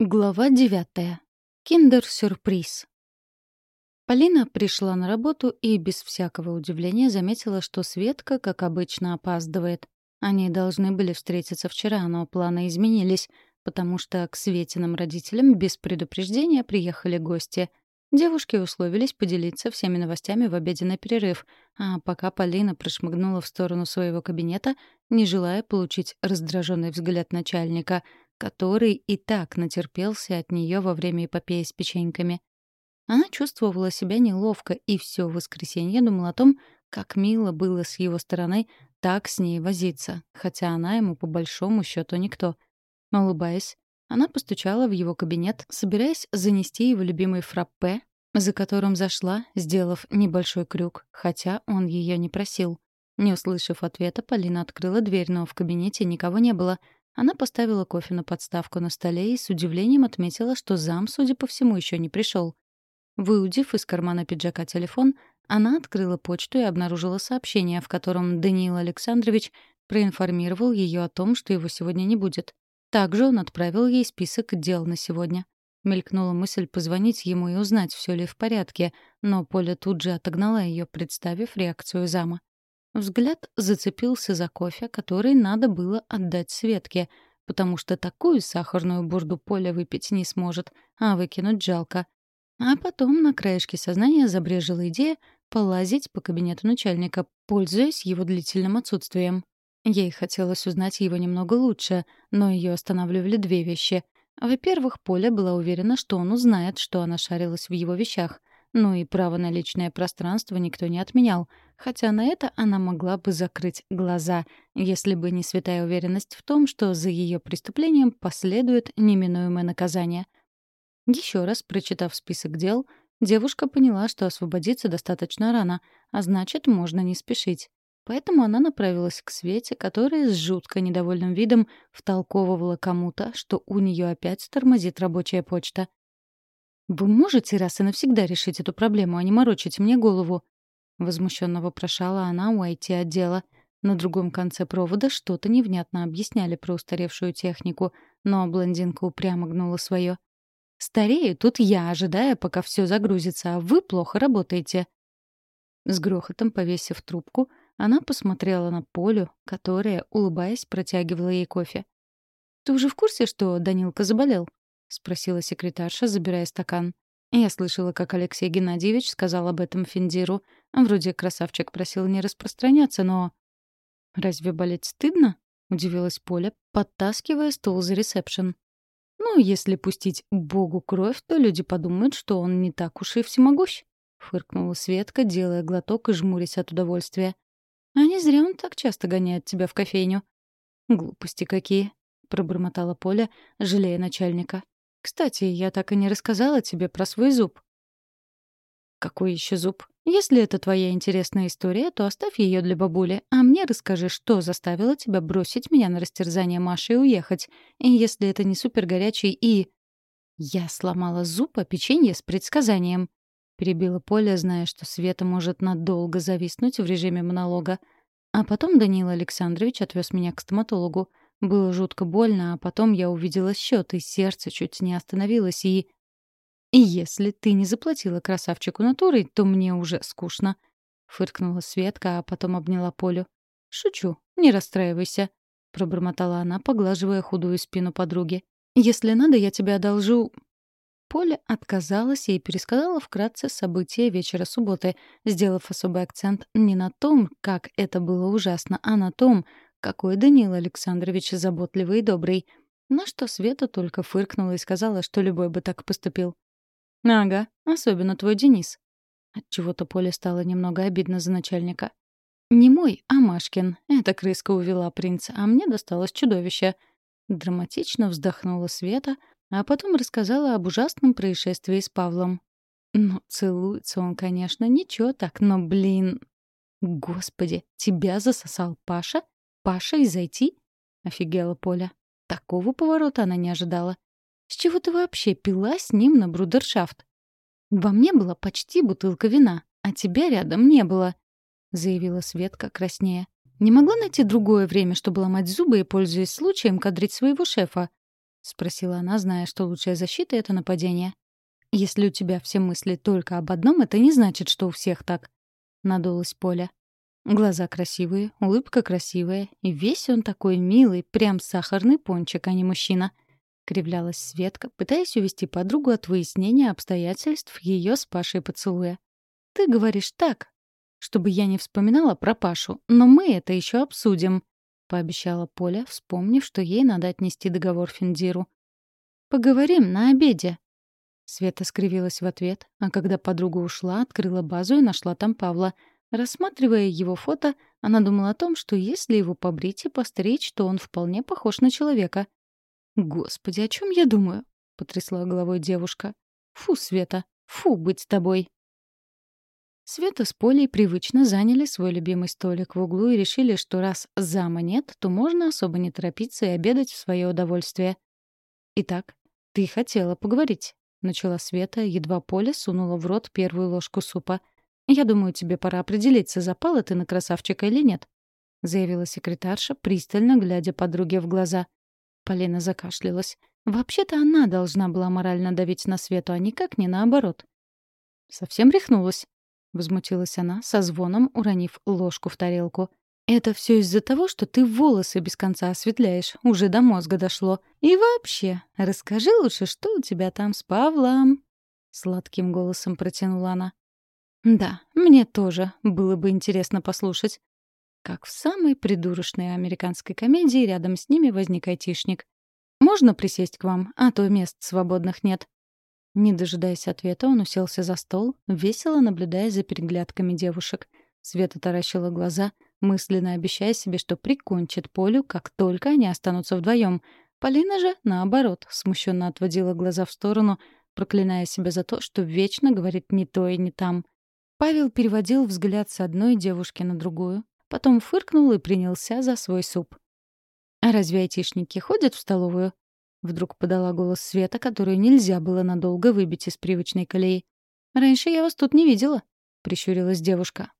Глава девятая. Киндер-сюрприз. Полина пришла на работу и без всякого удивления заметила, что Светка, как обычно, опаздывает. Они должны были встретиться вчера, но планы изменились, потому что к Светиным родителям без предупреждения приехали гости. Девушки условились поделиться всеми новостями в обеденный перерыв, а пока Полина прошмыгнула в сторону своего кабинета, не желая получить раздраженный взгляд начальника — который и так натерпелся от нее во время эпопеи с печеньками. Она чувствовала себя неловко и все воскресенье думала о том, как мило было с его стороны так с ней возиться, хотя она ему по большому счету никто. Улыбаясь, она постучала в его кабинет, собираясь занести его любимый фраппе, за которым зашла, сделав небольшой крюк, хотя он ее не просил. Не услышав ответа, Полина открыла дверь, но в кабинете никого не было — она поставила кофе на подставку на столе и с удивлением отметила, что зам, судя по всему, еще не пришел. Выудив из кармана пиджака телефон, она открыла почту и обнаружила сообщение, в котором Даниил Александрович проинформировал ее о том, что его сегодня не будет. Также он отправил ей список дел на сегодня. Мелькнула мысль позвонить ему и узнать, все ли в порядке, но Поля тут же отогнала ее, представив реакцию зама. Взгляд зацепился за кофе, который надо было отдать Светке, потому что такую сахарную бурду Поля выпить не сможет, а выкинуть жалко. А потом на краешке сознания забрежила идея полазить по кабинету начальника, пользуясь его длительным отсутствием. Ей хотелось узнать его немного лучше, но ее останавливали две вещи. Во-первых, Поля была уверена, что он узнает, что она шарилась в его вещах. Ну и право на личное пространство никто не отменял, хотя на это она могла бы закрыть глаза, если бы не святая уверенность в том, что за ее преступлением последует неминуемое наказание. Еще раз прочитав список дел, девушка поняла, что освободиться достаточно рано, а значит, можно не спешить. Поэтому она направилась к Свете, которая с жутко недовольным видом втолковывала кому-то, что у нее опять тормозит рабочая почта. «Вы можете раз и навсегда решить эту проблему, а не морочить мне голову?» Возмущенно вопрошала она у IT-отдела. На другом конце провода что-то невнятно объясняли про устаревшую технику, но блондинка упрямо гнула свое. «Старею тут я, ожидая, пока все загрузится, а вы плохо работаете». С грохотом повесив трубку, она посмотрела на Полю, которая, улыбаясь, протягивала ей кофе. «Ты уже в курсе, что Данилка заболел?» — спросила секретарша, забирая стакан. Я слышала, как Алексей Геннадьевич сказал об этом Финдиру. Вроде красавчик просил не распространяться, но... «Разве болеть стыдно?» — удивилась Поля, подтаскивая стул за ресепшн. «Ну, если пустить Богу кровь, то люди подумают, что он не так уж и всемогущ», — фыркнула Светка, делая глоток и жмурясь от удовольствия. «А не зря он так часто гоняет тебя в кофейню». «Глупости какие», — пробормотала Поля, жалея начальника. Кстати, я так и не рассказала тебе про свой зуб. Какой еще зуб? Если это твоя интересная история, то оставь ее для бабули, а мне расскажи, что заставило тебя бросить меня на растерзание Маши и уехать. И если это не супер горячий и... Я сломала зуб о печенье с предсказанием. Перебила Поля, зная, что Света может надолго зависнуть в режиме монолога. А потом Даниил Александрович отвез меня к стоматологу. Было жутко больно, а потом я увидела счет, и сердце чуть не остановилось, и... «И если ты не заплатила красавчику натурой, то мне уже скучно», — фыркнула Светка, а потом обняла Полю. «Шучу, не расстраивайся», — пробормотала она, поглаживая худую спину подруги. «Если надо, я тебе одолжу...» Поля отказалась и пересказала вкратце события вечера субботы, сделав особый акцент не на том, как это было ужасно, а на том, какой Даниил Александрович заботливый и добрый. На что Света только фыркнула и сказала, что любой бы так поступил. «Ага, особенно твой Денис». Отчего-то Поле стало немного обидно за начальника. «Не мой, а Машкин. Эта крыска увела принца, а мне досталось чудовище». Драматично вздохнула Света, а потом рассказала об ужасном происшествии с Павлом. Ну, целуется он, конечно, ничего так, но, блин... Господи, тебя засосал Паша? Паша и зайти? Офигела Поля. Такого поворота она не ожидала. С чего ты вообще пила с ним на брудершафт? Во мне была почти бутылка вина, а тебя рядом не было, заявила Светка краснее. Не могла найти другое время, чтобы ломать зубы и, пользуясь случаем, кадрить своего шефа. — спросила она, зная, что лучшая защита — это нападение. «Если у тебя все мысли только об одном, это не значит, что у всех так», — надулась Поля. Глаза красивые, улыбка красивая, и весь он такой милый, прям сахарный пончик, а не мужчина. Кривлялась Светка, пытаясь увести подругу от выяснения обстоятельств ее с Пашей поцелуя. «Ты говоришь так, чтобы я не вспоминала про Пашу, но мы это еще обсудим», — пообещала Поля, вспомнив, что ей надо отнести договор Финдиру. «Поговорим на обеде». Света скривилась в ответ, а когда подруга ушла, открыла базу и нашла там Павла — Рассматривая его фото, она думала о том, что если его побрить и постричь, то он вполне похож на человека. «Господи, о чем я думаю?» — потрясла головой девушка. «Фу, Света, фу, быть с тобой!» Света с Полей привычно заняли свой любимый столик в углу и решили, что раз зама нет, то можно особо не торопиться и обедать в свое удовольствие. «Итак, ты хотела поговорить», — начала Света, едва Поля сунула в рот первую ложку супа — «Я думаю, тебе пора определиться, запала ты на красавчика или нет», — заявила секретарша, пристально глядя подруге в глаза. Полина закашлялась. Вообще-то она должна была морально давить на Свету, а никак не наоборот. «Совсем рехнулась?» — возмутилась она, со звоном уронив ложку в тарелку. «Это все из-за того, что ты волосы без конца осветляешь. Уже до мозга дошло. И вообще, расскажи лучше, что у тебя там с Павлом?» Сладким голосом протянула она. Да, мне тоже было бы интересно послушать. Как в самой придурочной американской комедии рядом с ними возник айтишник. «Можно присесть к вам, а то мест свободных нет». Не дожидаясь ответа, он уселся за стол, весело наблюдая за переглядками девушек. Света таращила глаза, мысленно обещая себе, что прикончит Полю, как только они останутся вдвоем. Полина же, наоборот, смущенно отводила глаза в сторону, проклиная себя за то, что вечно говорит не то и не там — Павел переводил взгляд с одной девушки на другую, потом фыркнул и принялся за свой суп. «А разве айтишники ходят в столовую?» Вдруг подала голос Света, которую нельзя было надолго выбить из привычной колеи. «Раньше я вас тут не видела», — прищурилась девушка.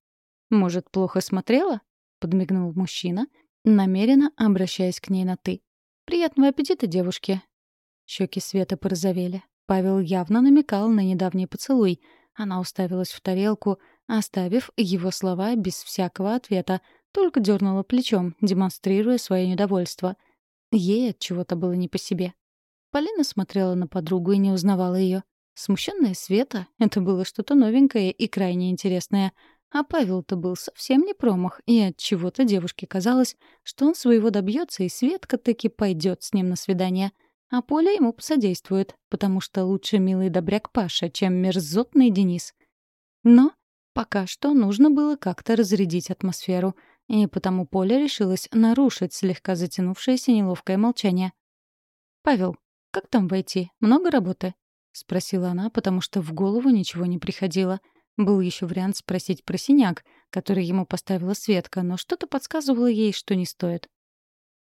«Может, плохо смотрела?» — подмигнул мужчина, намеренно обращаясь к ней на «ты». «Приятного аппетита, девушки!» Щеки Света порозовели. Павел явно намекал на недавний поцелуй — она уставилась в тарелку, оставив его слова без всякого ответа, только дернула плечом, демонстрируя свое недовольство. Ей от чего-то было не по себе. Полина смотрела на подругу и не узнавала ее. Смущенная Света — это было что-то новенькое и крайне интересное. А Павел-то был совсем не промах, и от чего-то девушке казалось, что он своего добьется, и Светка таки пойдет с ним на свидание — а Поля ему посодействует, потому что лучше милый добряк Паша, чем мерзотный Денис. Но пока что нужно было как-то разрядить атмосферу, и потому Поля решилась нарушить слегка затянувшееся неловкое молчание. «Павел, как там войти? Много работы?» — спросила она, потому что в голову ничего не приходило. Был еще вариант спросить про синяк, который ему поставила Светка, но что-то подсказывало ей, что не стоит.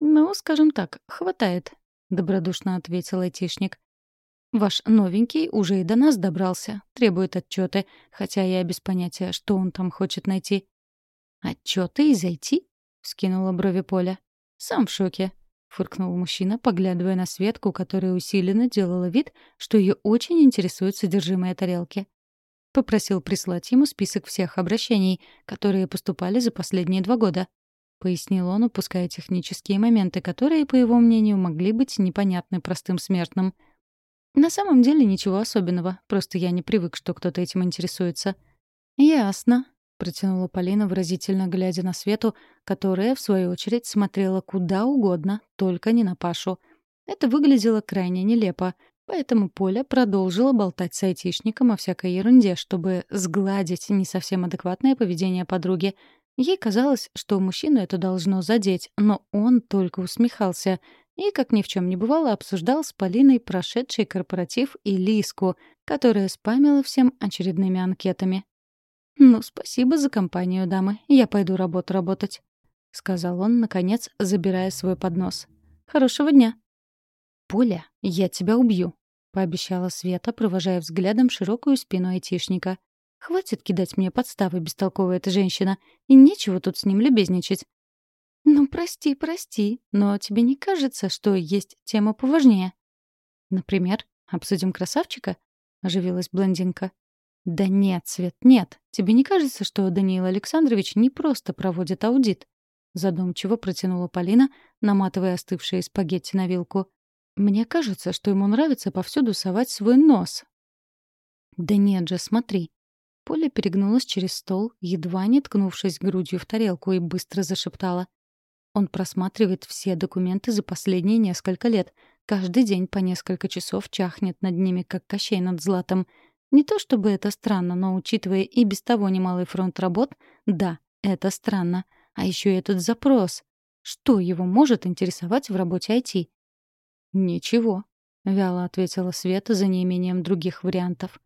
«Ну, скажем так, хватает. — добродушно ответил айтишник. «Ваш новенький уже и до нас добрался, требует отчеты, хотя я без понятия, что он там хочет найти». «Отчеты и зайти?» — скинула брови Поля. «Сам в шоке», — фыркнул мужчина, поглядывая на Светку, которая усиленно делала вид, что ее очень интересует содержимое тарелки. Попросил прислать ему список всех обращений, которые поступали за последние два года. — пояснил он, упуская технические моменты, которые, по его мнению, могли быть непонятны простым смертным. «На самом деле ничего особенного, просто я не привык, что кто-то этим интересуется». «Ясно», — протянула Полина, выразительно глядя на Свету, которая, в свою очередь, смотрела куда угодно, только не на Пашу. Это выглядело крайне нелепо, поэтому Поля продолжила болтать с айтишником о всякой ерунде, чтобы сгладить не совсем адекватное поведение подруги — Ей казалось, что мужчину это должно задеть, но он только усмехался и, как ни в чем не бывало, обсуждал с Полиной прошедший корпоратив и Лиску, которая спамила всем очередными анкетами. «Ну, спасибо за компанию, дамы. Я пойду работу работать», — сказал он, наконец, забирая свой поднос. «Хорошего дня». «Поля, я тебя убью», — пообещала Света, провожая взглядом широкую спину айтишника. Хватит кидать мне подставы, бестолковая эта женщина, и нечего тут с ним любезничать. «Ну, прости, прости, но тебе не кажется, что есть тема поважнее?» «Например, обсудим красавчика?» — оживилась блондинка. «Да нет, Свет, нет. Тебе не кажется, что Даниил Александрович не просто проводит аудит?» Задумчиво протянула Полина, наматывая остывшие спагетти на вилку. «Мне кажется, что ему нравится повсюду совать свой нос». «Да нет же, смотри». Поля перегнулась через стол, едва не ткнувшись грудью в тарелку, и быстро зашептала. Он просматривает все документы за последние несколько лет. Каждый день по несколько часов чахнет над ними, как Кощей над златом. Не то чтобы это странно, но, учитывая и без того немалый фронт работ, да, это странно. А еще этот запрос. Что его может интересовать в работе IT? «Ничего», — вяло ответила Света за неимением других вариантов.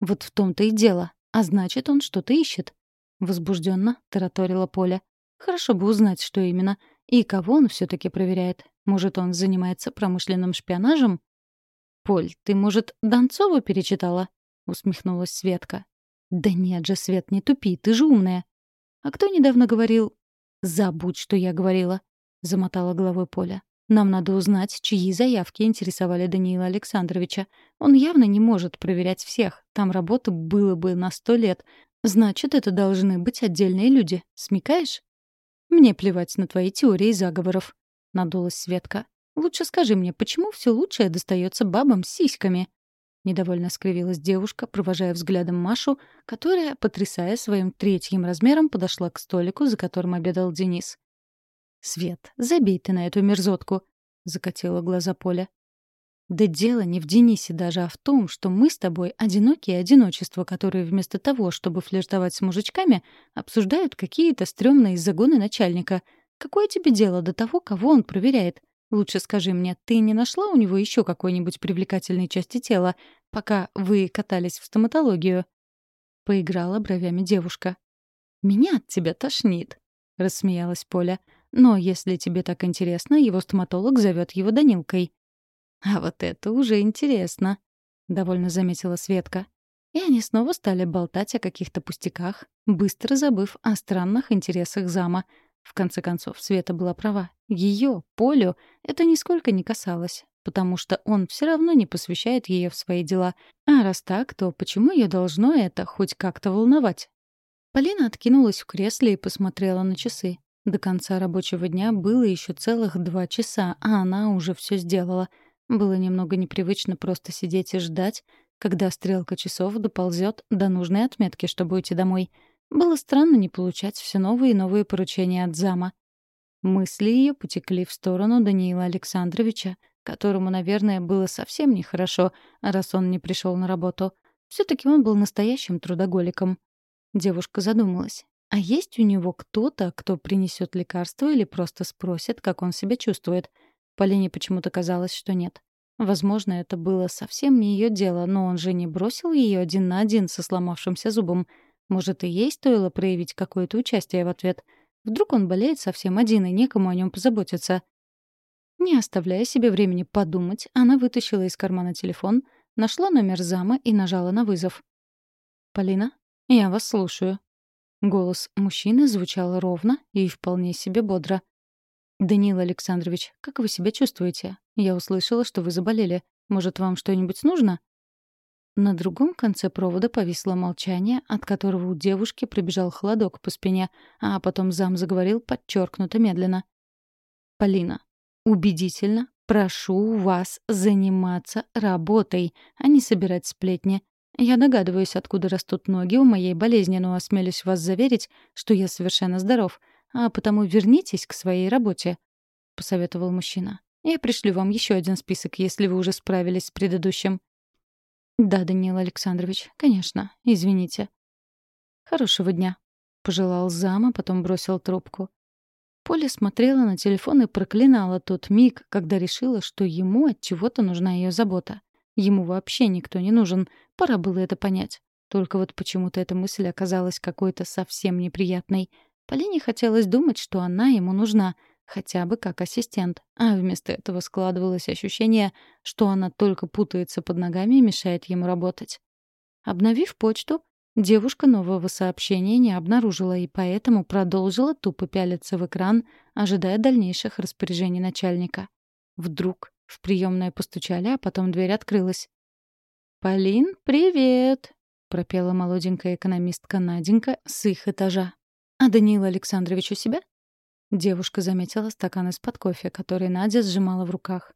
«Вот в том-то и дело. А значит, он что-то ищет». Возбужденно тараторила Поля. «Хорошо бы узнать, что именно. И кого он все таки проверяет. Может, он занимается промышленным шпионажем?» «Поль, ты, может, Донцову перечитала?» — усмехнулась Светка. «Да нет же, Свет, не тупи, ты же умная». «А кто недавно говорил...» «Забудь, что я говорила», — замотала головой Поля. «Нам надо узнать, чьи заявки интересовали Даниила Александровича. Он явно не может проверять всех. Там работы было бы на сто лет. Значит, это должны быть отдельные люди. Смекаешь?» «Мне плевать на твои теории заговоров», — надулась Светка. «Лучше скажи мне, почему все лучшее достается бабам с сиськами?» Недовольно скривилась девушка, провожая взглядом Машу, которая, потрясая своим третьим размером, подошла к столику, за которым обедал Денис. «Свет, забей ты на эту мерзотку!» — закатила глаза Поля. «Да дело не в Денисе даже, а в том, что мы с тобой одинокие одиночества, которые вместо того, чтобы флиртовать с мужичками, обсуждают какие-то стрёмные загоны начальника. Какое тебе дело до того, кого он проверяет? Лучше скажи мне, ты не нашла у него еще какой-нибудь привлекательной части тела, пока вы катались в стоматологию?» Поиграла бровями девушка. «Меня от тебя тошнит», — рассмеялась Поля. «Но если тебе так интересно, его стоматолог зовет его Данилкой». «А вот это уже интересно», — довольно заметила Светка. И они снова стали болтать о каких-то пустяках, быстро забыв о странных интересах зама — в конце концов, Света была права. Ее, Полю, это нисколько не касалось, потому что он все равно не посвящает ее в свои дела. А раз так, то почему ее должно это хоть как-то волновать? Полина откинулась в кресле и посмотрела на часы. До конца рабочего дня было еще целых два часа, а она уже все сделала. Было немного непривычно просто сидеть и ждать, когда стрелка часов доползет до нужной отметки, чтобы уйти домой — было странно не получать все новые и новые поручения от зама. Мысли ее потекли в сторону Даниила Александровича, которому, наверное, было совсем нехорошо, раз он не пришел на работу. все таки он был настоящим трудоголиком. Девушка задумалась. А есть у него кто-то, кто принесет лекарство или просто спросит, как он себя чувствует? Полине почему-то казалось, что нет. Возможно, это было совсем не ее дело, но он же не бросил ее один на один со сломавшимся зубом — может, и ей стоило проявить какое-то участие в ответ. Вдруг он болеет совсем один, и некому о нем позаботиться. Не оставляя себе времени подумать, она вытащила из кармана телефон, нашла номер зама и нажала на вызов. «Полина, я вас слушаю». Голос мужчины звучал ровно и вполне себе бодро. «Даниил Александрович, как вы себя чувствуете? Я услышала, что вы заболели. Может, вам что-нибудь нужно?» На другом конце провода повисло молчание, от которого у девушки пробежал холодок по спине, а потом зам заговорил подчеркнуто медленно. «Полина, убедительно прошу вас заниматься работой, а не собирать сплетни. Я догадываюсь, откуда растут ноги у моей болезни, но осмелюсь вас заверить, что я совершенно здоров, а потому вернитесь к своей работе», — посоветовал мужчина. «Я пришлю вам еще один список, если вы уже справились с предыдущим». «Да, Даниил Александрович, конечно. Извините». «Хорошего дня», — пожелал зама, потом бросил трубку. Поля смотрела на телефон и проклинала тот миг, когда решила, что ему от чего-то нужна ее забота. Ему вообще никто не нужен, пора было это понять. Только вот почему-то эта мысль оказалась какой-то совсем неприятной. Полине хотелось думать, что она ему нужна, хотя бы как ассистент, а вместо этого складывалось ощущение, что она только путается под ногами и мешает ему работать. Обновив почту, Девушка нового сообщения не обнаружила и поэтому продолжила тупо пялиться в экран, ожидая дальнейших распоряжений начальника. Вдруг в приемную постучали, а потом дверь открылась. «Полин, привет!» — пропела молоденькая экономистка Наденька с их этажа. «А Даниил Александрович у себя?» Девушка заметила стакан из-под кофе, который Надя сжимала в руках.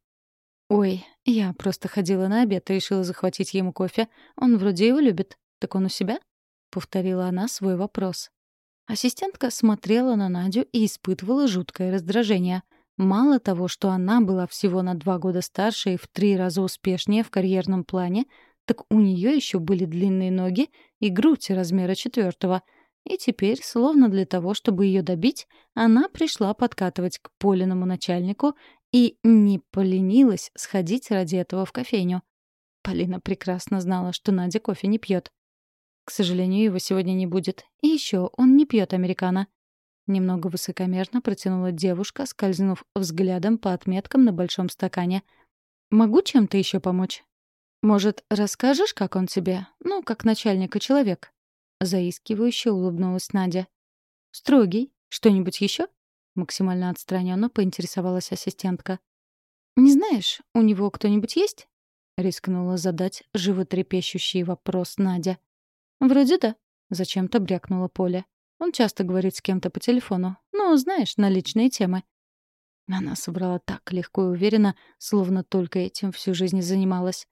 «Ой, я просто ходила на обед и решила захватить ему кофе. Он вроде его любит. Так он у себя?» — повторила она свой вопрос. Ассистентка смотрела на Надю и испытывала жуткое раздражение. Мало того, что она была всего на два года старше и в три раза успешнее в карьерном плане, так у нее еще были длинные ноги и грудь размера четвертого. И теперь, словно для того, чтобы ее добить, она пришла подкатывать к Полиному начальнику и не поленилась сходить ради этого в кофейню. Полина прекрасно знала, что Надя кофе не пьет. К сожалению, его сегодня не будет. И еще он не пьет американо. Немного высокомерно протянула девушка, скользнув взглядом по отметкам на большом стакане. «Могу чем-то еще помочь?» «Может, расскажешь, как он тебе? Ну, как начальник и человек?» Заискивающе улыбнулась Надя. «Строгий. Что-нибудь еще?» Максимально отстраненно поинтересовалась ассистентка. «Не знаешь, у него кто-нибудь есть?» Рискнула задать животрепещущий вопрос Надя. «Вроде да», — зачем-то брякнула Поля. «Он часто говорит с кем-то по телефону. Ну, знаешь, на личные темы». Она собрала так легко и уверенно, словно только этим всю жизнь занималась.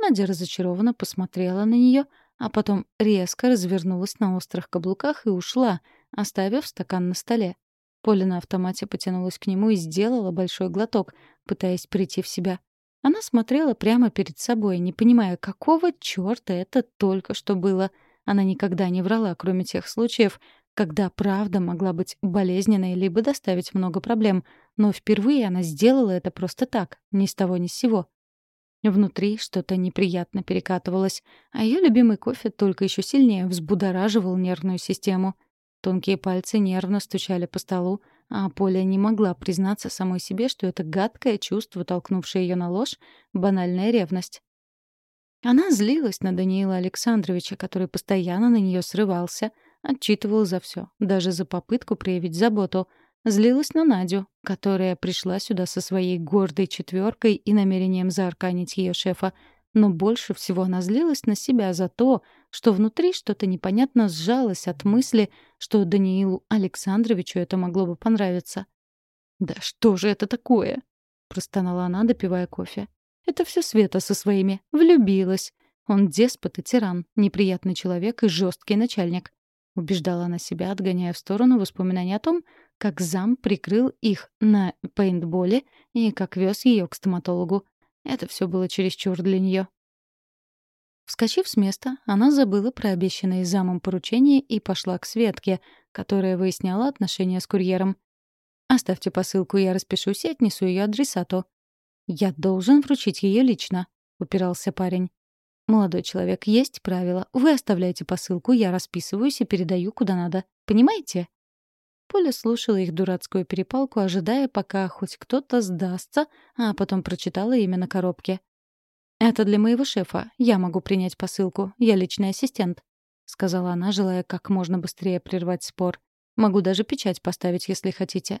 Надя разочарованно посмотрела на нее, а потом резко развернулась на острых каблуках и ушла, оставив стакан на столе. Поля на автомате потянулась к нему и сделала большой глоток, пытаясь прийти в себя. Она смотрела прямо перед собой, не понимая, какого чёрта это только что было — она никогда не врала, кроме тех случаев, когда правда могла быть болезненной либо доставить много проблем, но впервые она сделала это просто так, ни с того ни с сего. Внутри что-то неприятно перекатывалось, а ее любимый кофе только еще сильнее взбудораживал нервную систему. Тонкие пальцы нервно стучали по столу, а Поля не могла признаться самой себе, что это гадкое чувство, толкнувшее ее на ложь, банальная ревность. Она злилась на Даниила Александровича, который постоянно на нее срывался, отчитывал за все, даже за попытку проявить заботу. Злилась на Надю, которая пришла сюда со своей гордой четверкой и намерением заарканить ее шефа. Но больше всего она злилась на себя за то, что внутри что-то непонятно сжалось от мысли, что Даниилу Александровичу это могло бы понравиться. «Да что же это такое?» — простонала она, допивая кофе. Это все Света со своими. Влюбилась. Он деспот и тиран, неприятный человек и жесткий начальник. Убеждала она себя, отгоняя в сторону воспоминания о том, как зам прикрыл их на пейнтболе и как вез ее к стоматологу. Это все было чересчур для нее. Вскочив с места, она забыла про обещанное замом поручение и пошла к Светке, которая выясняла отношения с курьером. «Оставьте посылку, я распишусь и отнесу ее адресату», «Я должен вручить ее лично», — упирался парень. «Молодой человек, есть правило. Вы оставляете посылку, я расписываюсь и передаю куда надо. Понимаете?» Поля слушала их дурацкую перепалку, ожидая, пока хоть кто-то сдастся, а потом прочитала имя на коробке. «Это для моего шефа. Я могу принять посылку. Я личный ассистент», — сказала она, желая как можно быстрее прервать спор. «Могу даже печать поставить, если хотите».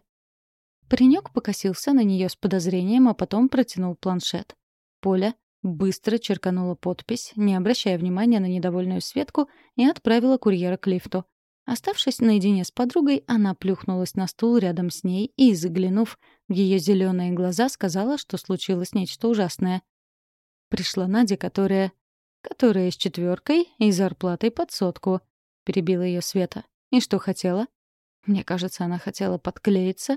Паренек покосился на нее с подозрением, а потом протянул планшет. Поля быстро черканула подпись, не обращая внимания на недовольную Светку, и отправила курьера к лифту. Оставшись наедине с подругой, она плюхнулась на стул рядом с ней и, заглянув в ее зеленые глаза, сказала, что случилось нечто ужасное. Пришла Надя, которая... которая с четверкой и зарплатой под сотку. Перебила ее Света. И что хотела? Мне кажется, она хотела подклеиться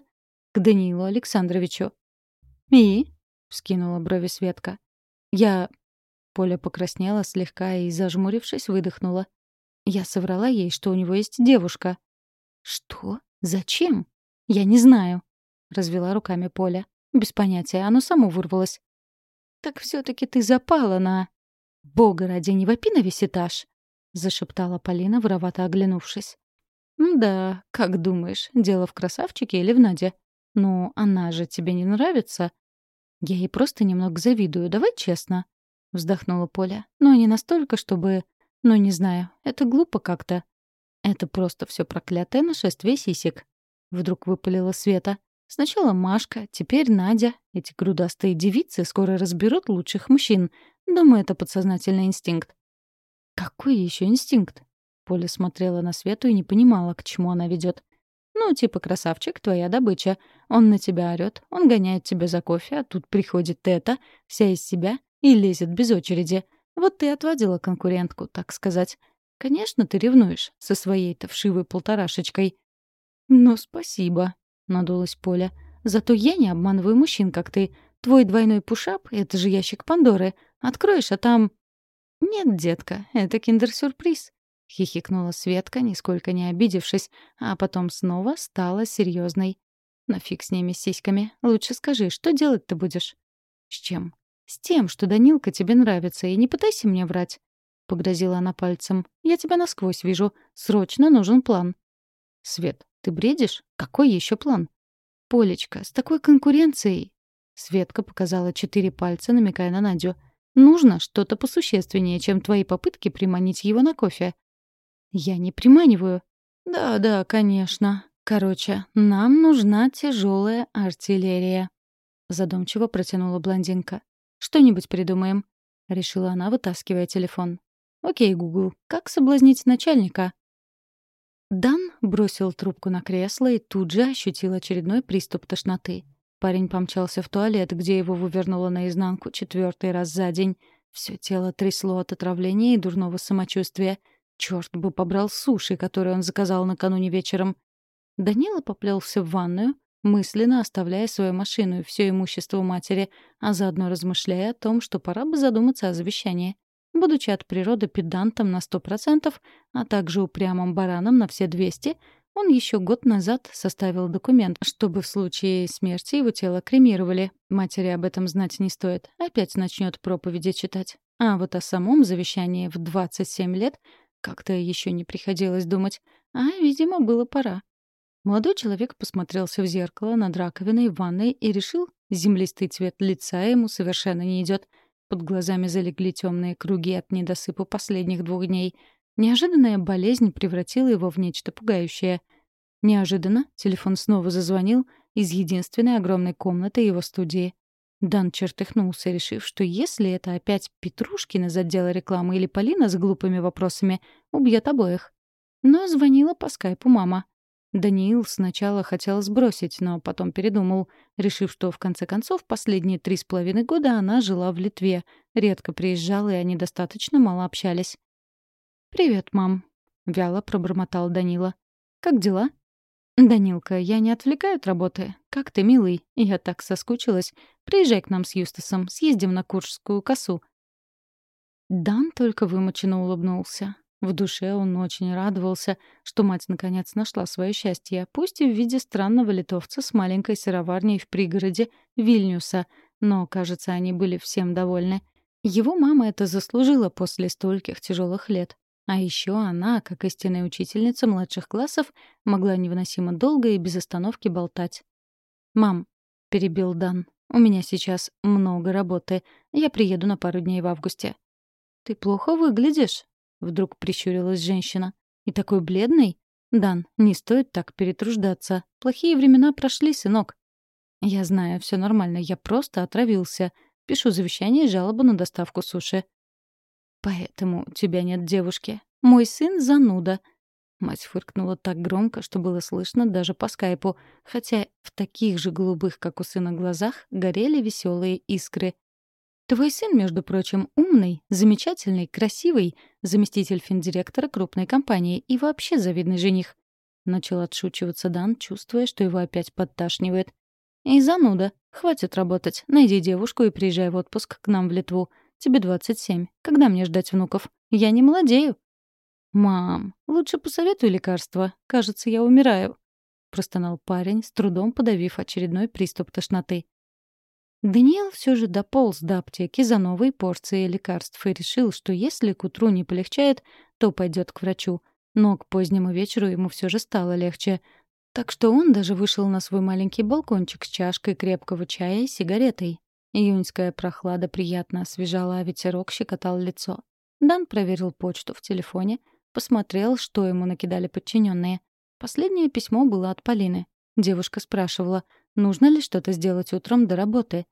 к Даниилу Александровичу. «И?» — вскинула брови Светка. «Я...» — Поля покраснела слегка и, зажмурившись, выдохнула. «Я соврала ей, что у него есть девушка». «Что? Зачем? Я не знаю», — развела руками Поля. «Без понятия, оно само вырвалось». «Так все-таки ты запала на...» «Бога ради, не вопи на весь этаж!» — зашептала Полина, воровато оглянувшись. «Да, как думаешь, дело в красавчике или в Наде?» «Ну, она же тебе не нравится?» «Я ей просто немного завидую, давай честно», — вздохнула Поля. «Но не настолько, чтобы...» Но не знаю, это глупо как-то. Это просто все проклятое нашествие сисек. Вдруг выпалила Света. Сначала Машка, теперь Надя. Эти грудастые девицы скоро разберут лучших мужчин. Думаю, это подсознательный инстинкт. Какой еще инстинкт? Поля смотрела на Свету и не понимала, к чему она ведет. Ну, типа, красавчик, твоя добыча. Он на тебя орёт, он гоняет тебя за кофе, а тут приходит это, вся из себя, и лезет без очереди. Вот ты отводила конкурентку, так сказать. Конечно, ты ревнуешь со своей-то вшивой полторашечкой. «Ну, спасибо», — надулась Поля. «Зато я не обманываю мужчин, как ты. Твой двойной пушап — это же ящик Пандоры. Откроешь, а там...» «Нет, детка, это киндер-сюрприз», — хихикнула Светка, нисколько не обидевшись, а потом снова стала серьезной. «Но фиг с ними, сиськами. Лучше скажи, что делать ты будешь?» «С чем?» «С тем, что Данилка тебе нравится, и не пытайся мне врать», — погрозила она пальцем. «Я тебя насквозь вижу. Срочно нужен план». «Свет, ты бредишь? Какой еще план?» «Полечка, с такой конкуренцией...» Светка показала четыре пальца, намекая на Надю. «Нужно что-то посущественнее, чем твои попытки приманить его на кофе». «Я не приманиваю». «Да-да, конечно. Короче, нам нужна тяжелая артиллерия», — задумчиво протянула блондинка. «Что-нибудь придумаем», — решила она, вытаскивая телефон. «Окей, Гугл, как соблазнить начальника?» Дан бросил трубку на кресло и тут же ощутил очередной приступ тошноты. Парень помчался в туалет, где его вывернуло наизнанку четвертый раз за день. Все тело трясло от отравления и дурного самочувствия. Черт бы побрал суши, которые он заказал накануне вечером. Данила поплелся в ванную, мысленно оставляя свою машину и все имущество матери, а заодно размышляя о том, что пора бы задуматься о завещании. Будучи от природы педантом на 100%, а также упрямым бараном на все 200, он еще год назад составил документ, чтобы в случае смерти его тело кремировали. Матери об этом знать не стоит. Опять начнет проповеди читать. А вот о самом завещании в 27 лет как-то еще не приходилось думать. А, видимо, было пора. Молодой человек посмотрелся в зеркало над раковиной в ванной и решил, землистый цвет лица ему совершенно не идет — под глазами залегли темные круги от недосыпа последних двух дней. Неожиданная болезнь превратила его в нечто пугающее. Неожиданно телефон снова зазвонил из единственной огромной комнаты его студии. Дан чертыхнулся, решив, что если это опять Петрушкин из отдела рекламы или Полина с глупыми вопросами, убьет обоих. Но звонила по скайпу мама. Даниил сначала хотел сбросить, но потом передумал, решив, что в конце концов последние три с половиной года она жила в Литве, редко приезжала, и они достаточно мало общались. «Привет, мам», — вяло пробормотал Данила. «Как дела?» «Данилка, я не отвлекаю от работы. Как ты, милый? Я так соскучилась. Приезжай к нам с Юстасом, съездим на Куршскую косу». Дан только вымоченно улыбнулся. В душе он очень радовался, что мать наконец нашла свое счастье, пусть и в виде странного литовца с маленькой сыроварней в пригороде Вильнюса, но, кажется, они были всем довольны. Его мама это заслужила после стольких тяжелых лет. А еще она, как истинная учительница младших классов, могла невыносимо долго и без остановки болтать. «Мам», — перебил Дан, — «у меня сейчас много работы. Я приеду на пару дней в августе». «Ты плохо выглядишь», Вдруг прищурилась женщина. «И такой бледный? Дан, не стоит так перетруждаться. Плохие времена прошли, сынок». «Я знаю, все нормально, я просто отравился. Пишу завещание и жалобу на доставку суши». «Поэтому у тебя нет девушки. Мой сын — зануда». Мать фыркнула так громко, что было слышно даже по скайпу, хотя в таких же голубых, как у сына, глазах горели веселые искры. Твой сын, между прочим, умный, замечательный, красивый, заместитель финдиректора крупной компании и вообще завидный жених. Начал отшучиваться Дан, чувствуя, что его опять подташнивает. «И зануда. Хватит работать. Найди девушку и приезжай в отпуск к нам в Литву. Тебе 27. Когда мне ждать внуков? Я не молодею». «Мам, лучше посоветуй лекарство. Кажется, я умираю», — простонал парень, с трудом подавив очередной приступ тошноты. Даниэл все же дополз до аптеки за новой порцией лекарств и решил, что если к утру не полегчает, то пойдет к врачу. Но к позднему вечеру ему все же стало легче. Так что он даже вышел на свой маленький балкончик с чашкой крепкого чая и сигаретой. Июньская прохлада приятно освежала, а ветерок щекотал лицо. Дан проверил почту в телефоне, посмотрел, что ему накидали подчиненные. Последнее письмо было от Полины. Девушка спрашивала, нужно ли что-то сделать утром до работы.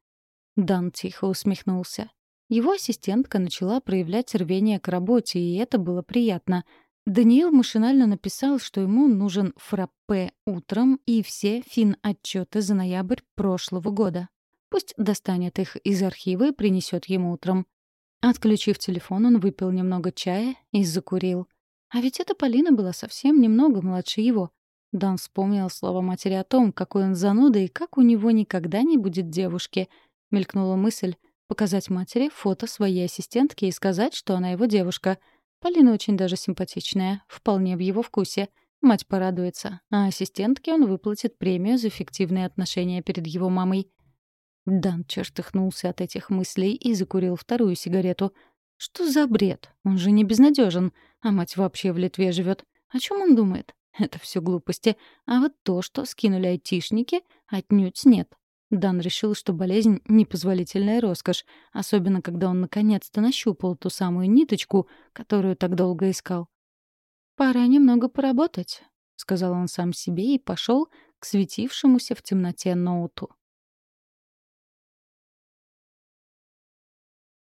Дан тихо усмехнулся. Его ассистентка начала проявлять рвение к работе, и это было приятно. Даниил машинально написал, что ему нужен фраппе утром и все фин-отчеты за ноябрь прошлого года. Пусть достанет их из архива и принесет ему утром. Отключив телефон, он выпил немного чая и закурил. А ведь эта Полина была совсем немного младше его. Дан вспомнил слово матери о том, какой он зануда и как у него никогда не будет девушки. Мелькнула мысль показать матери фото своей ассистентки и сказать, что она его девушка. Полина очень даже симпатичная, вполне в его вкусе. Мать порадуется, а ассистентке он выплатит премию за фиктивные отношения перед его мамой. Дан чертыхнулся от этих мыслей и закурил вторую сигарету. Что за бред? Он же не безнадежен, а мать вообще в Литве живет. О чем он думает? Это все глупости. А вот то, что скинули айтишники, отнюдь нет. Дан решил, что болезнь — непозволительная роскошь, особенно когда он наконец-то нащупал ту самую ниточку, которую так долго искал. «Пора немного поработать», — сказал он сам себе и пошел к светившемуся в темноте ноуту.